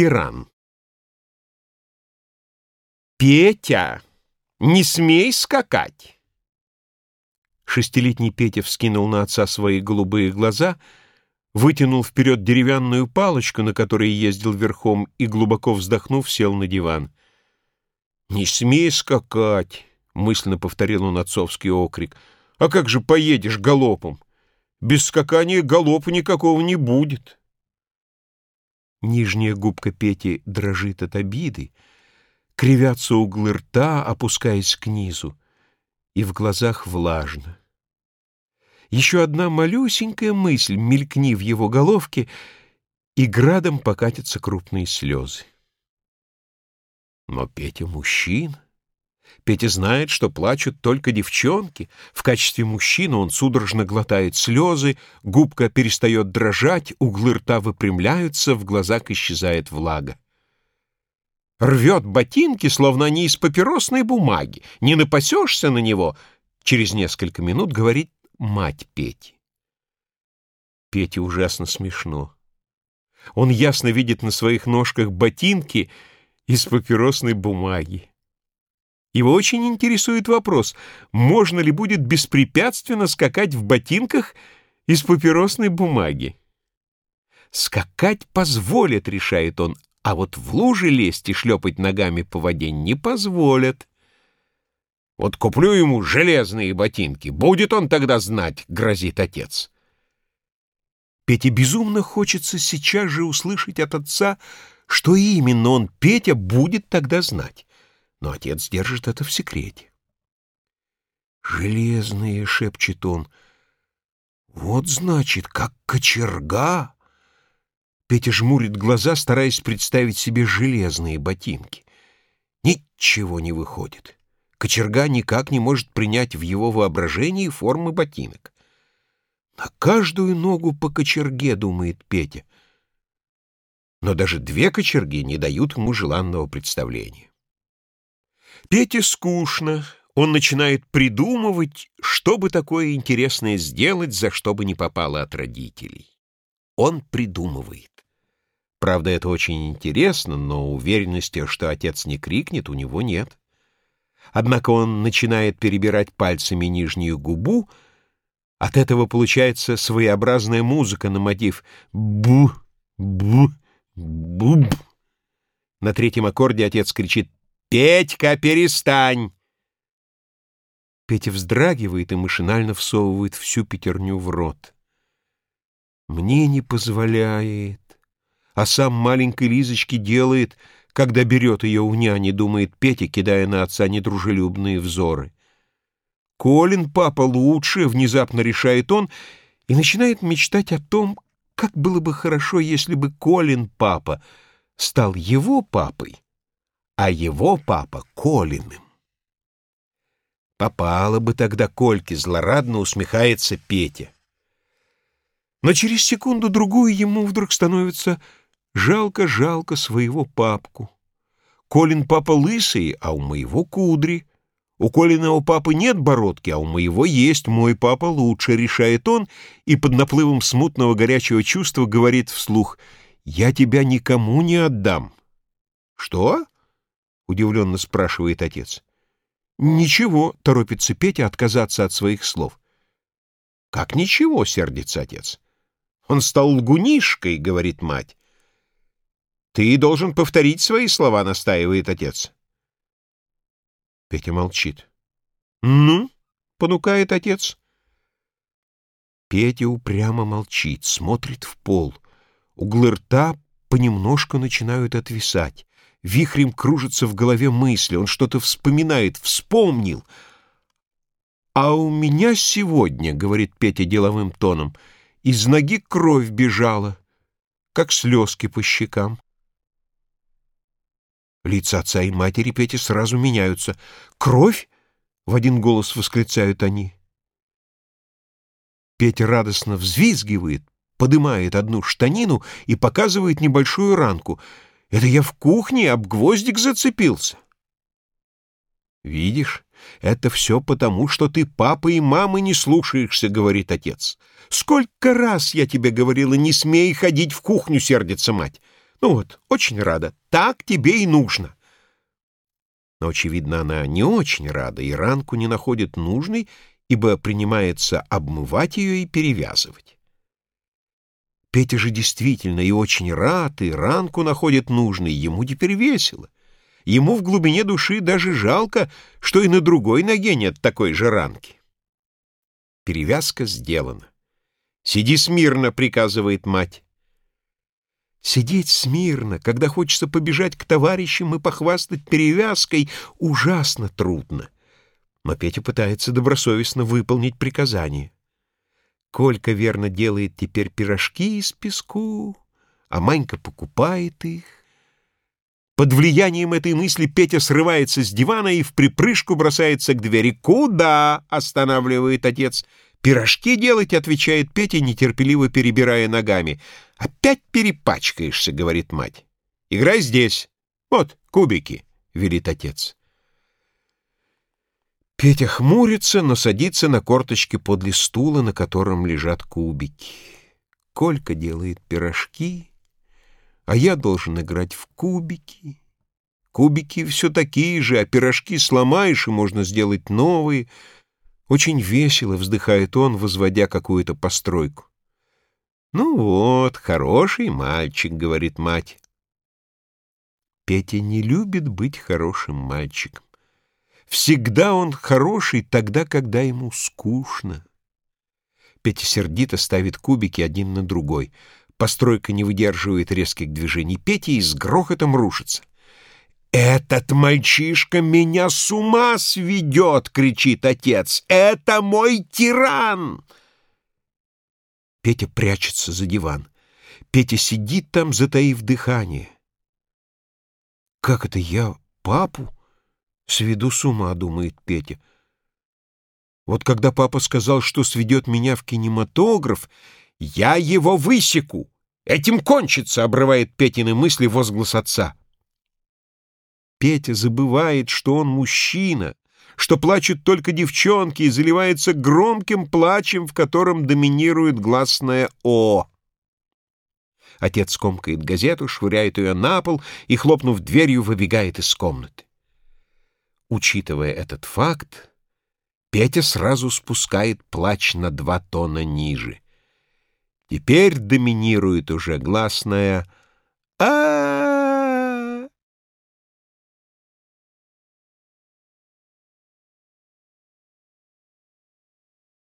Тиран. «Петя, не смей скакать!» Шестилетний Петя вскинул на отца свои голубые глаза, вытянул вперед деревянную палочку, на которой ездил верхом, и, глубоко вздохнув, сел на диван. «Не смей скакать!» — мысленно повторил он отцовский окрик. «А как же поедешь галопом? Без скакания галопа никакого не будет!» Нижняя губка Пети дрожит от обиды, кривятся углы рта, опускаясь к низу, и в глазах влажно. Еще одна малюсенькая мысль мелькни в его головке, и градом покатятся крупные слезы. Но Петя мужчина. Петя знает, что плачут только девчонки. В качестве мужчины он судорожно глотает слезы, губка перестает дрожать, углы рта выпрямляются, в глазах исчезает влага. Рвет ботинки, словно они из папиросной бумаги. Не напасешься на него. Через несколько минут говорит мать Пети. Пете ужасно смешно. Он ясно видит на своих ножках ботинки из папиросной бумаги. Его очень интересует вопрос, можно ли будет беспрепятственно скакать в ботинках из папиросной бумаги. Скакать позволят, решает он, а вот в луже лезть и шлепать ногами по воде не позволят. Вот куплю ему железные ботинки, будет он тогда знать, грозит отец. Пете безумно хочется сейчас же услышать от отца, что именно он, Петя, будет тогда знать но отец держит это в секрете. «Железные», — шепчет он, — «вот значит, как кочерга». Петя жмурит глаза, стараясь представить себе железные ботинки. Ничего не выходит. Кочерга никак не может принять в его воображении формы ботинок. На каждую ногу по кочерге, думает Петя. Но даже две кочерги не дают ему желанного представления. Пете скучно. Он начинает придумывать, что бы такое интересное сделать, за что бы не попало от родителей. Он придумывает. Правда, это очень интересно, но уверенности, что отец не крикнет, у него нет. Однако он начинает перебирать пальцами нижнюю губу, от этого получается своеобразная музыка на мотив «бу, бу, буб». На третьем аккорде отец кричит «Петька, перестань!» Петя вздрагивает и машинально всовывает всю пятерню в рот. Мне не позволяет, а сам маленькой Лизочке делает, когда берет ее у няни, думает Петя, кидая на отца недружелюбные взоры. «Колин, папа, лучше!» — внезапно решает он и начинает мечтать о том, как было бы хорошо, если бы Колин, папа, стал его папой а его папа — Колиным. Попало бы тогда Кольке, злорадно усмехается Петя. Но через секунду-другую ему вдруг становится жалко-жалко своего папку. Колин папа лысый, а у моего кудри. У Колиного папы нет бородки, а у моего есть, мой папа лучше, решает он, и под наплывом смутного горячего чувства говорит вслух, «Я тебя никому не отдам». «Что?» Удивленно спрашивает отец. «Ничего», — торопится Петя отказаться от своих слов. «Как ничего?» — сердится отец. «Он стал лгунишкой», — говорит мать. «Ты должен повторить свои слова», — настаивает отец. Петя молчит. «Ну?» — понукает отец. Петя упрямо молчит, смотрит в пол. Углы рта понемножку начинают отвисать. Вихрем кружатся в голове мысли, он что-то вспоминает, вспомнил. «А у меня сегодня, — говорит Петя деловым тоном, — из ноги кровь бежала, как слезки по щекам». Лица отца и матери Пети сразу меняются. «Кровь?» — в один голос восклицают они. Петя радостно взвизгивает, подымает одну штанину и показывает небольшую ранку — это я в кухне об гвоздик зацепился. Видишь, это все потому, что ты папы и мамы не слушаешься, говорит отец. Сколько раз я тебе говорила, не смей ходить в кухню, сердится мать. Ну вот, очень рада. Так тебе и нужно. Но, очевидно, она не очень рада, и ранку не находит нужной, ибо принимается обмывать ее и перевязывать. Петя же действительно и очень рад, и ранку находит нужной, ему теперь весело. Ему в глубине души даже жалко, что и на другой ноге нет такой же ранки. Перевязка сделана. «Сиди смирно», — приказывает мать. Сидеть смирно, когда хочется побежать к товарищам и похвастать перевязкой, ужасно трудно. Но Петя пытается добросовестно выполнить приказание. Колька верно делает теперь пирожки из песку, а Манька покупает их. Под влиянием этой мысли Петя срывается с дивана и в припрыжку бросается к двери. «Куда?» — останавливает отец. «Пирожки делать?» — отвечает Петя, нетерпеливо перебирая ногами. «Опять перепачкаешься», — говорит мать. «Играй здесь. Вот, кубики», — велит отец. Петя хмурится, но садится на корточки подле стула, на котором лежат кубики. Колька делает пирожки, а я должен играть в кубики. Кубики все такие же, а пирожки сломаешь, и можно сделать новые. Очень весело вздыхает он, возводя какую-то постройку. «Ну вот, хороший мальчик», — говорит мать. Петя не любит быть хорошим мальчиком. Всегда он хороший тогда, когда ему скучно. Петя сердито ставит кубики один на другой. Постройка не выдерживает резких движений Петя и с грохотом рушится. «Этот мальчишка меня с ума сведет!» — кричит отец. «Это мой тиран!» Петя прячется за диван. Петя сидит там, затаив дыхание. «Как это я папу?» Сведу с ума, думает Петя. Вот когда папа сказал, что сведет меня в кинематограф, я его высеку. Этим кончится, обрывает Петины мысли возглас отца. Петя забывает, что он мужчина, что плачут только девчонки и заливается громким плачем, в котором доминирует гласное «О». Отец комкает газету, швыряет ее на пол и, хлопнув дверью, выбегает из комнаты. Учитывая этот факт, Петя сразу спускает плач на два тона ниже. Теперь доминирует уже гласная «а